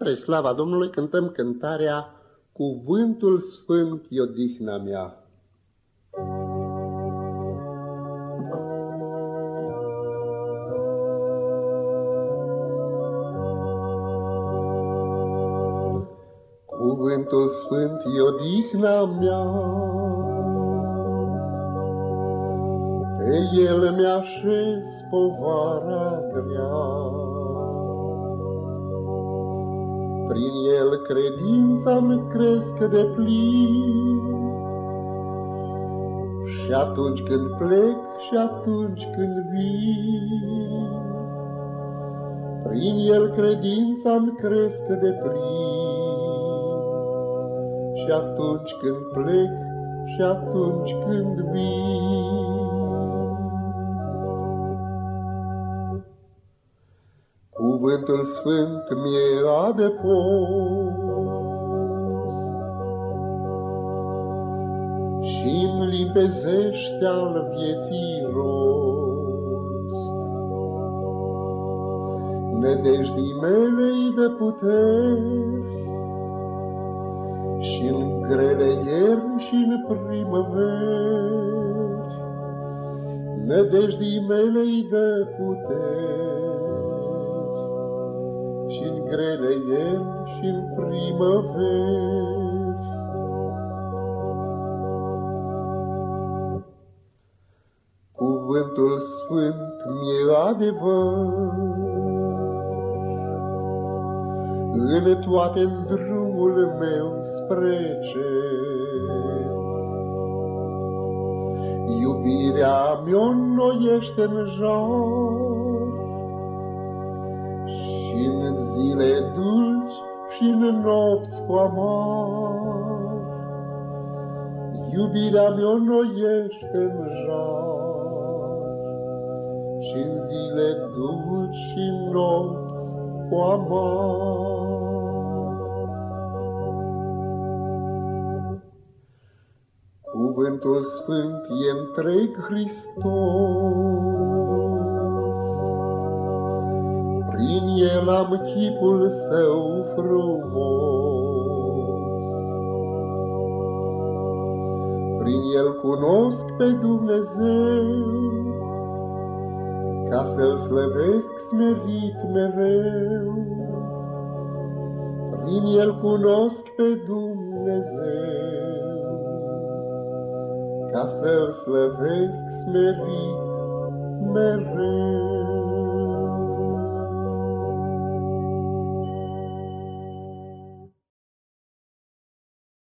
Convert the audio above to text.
Spre slava Domnului cântăm cântarea Cuvântul Sfânt e odihna mea. Cuvântul Sfânt e odihna mea, Pe el mi-așez povara grea. Prin el credința-mi cresc de plin. Și atunci când plec și atunci când vin, Prin el credința-mi cresc de plin. Și atunci când plec și atunci când vin, Cuvântul Sfânt mi-era de post și-mi limpezește al vieții rost. Nedejdii mele de puteri și în grele ierni și în primăveri, Nedejdii mele de puteri și în grele ierni și în primăveri. Cuvântul Sfânt mi-e adevăr, în toate drumul meu spre cer. Iubirea mi-o noiește în jar, și în zile dulci și în nopți cu amar. Iubirea mea noiește în jar și în zile dulci și în nopți cu amar. Cuvântul Sfânt e întreg Hristos, prin el am chipul său frumos. Prin el cunosc pe Dumnezeu, ca să-L slăvesc smerit mereu. Prin el cunosc pe Dumnezeu, ca să-L slăvesc smerit mereu.